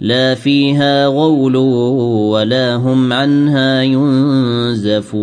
لا فيها غول ولا هم عنها ينزفون.